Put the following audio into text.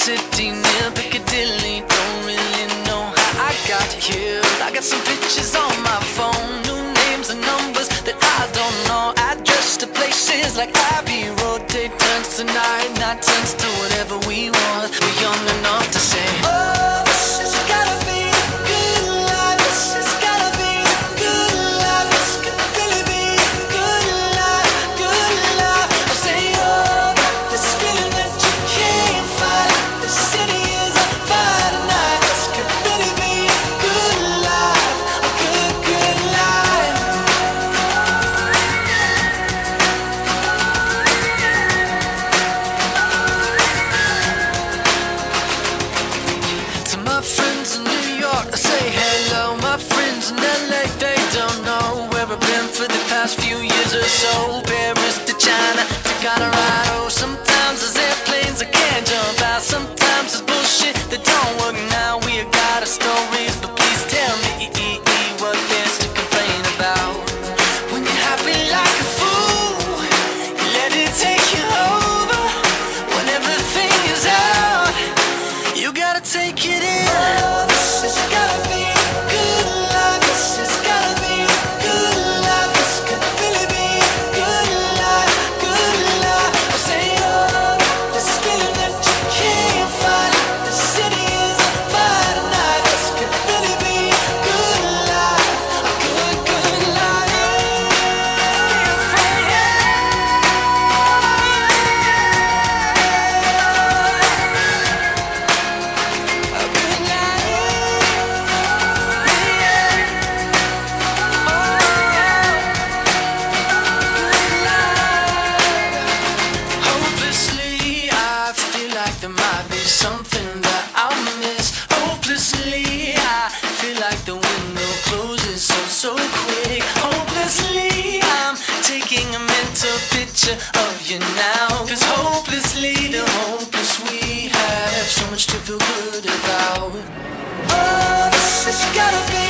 city near Piccadilly. Don't really know how I got here. I got some pictures on my phone, new names and numbers that I don't know. Address to places like Abbey Road. Day turns to night, night turns to whatever we want. We're young enough to say. Say hello, my friends in LA, they don't know where I've been for the past few years or so. picture of you now. Cause hopelessly the hopeless we have so much to feel good about. Oh, this has gotta be.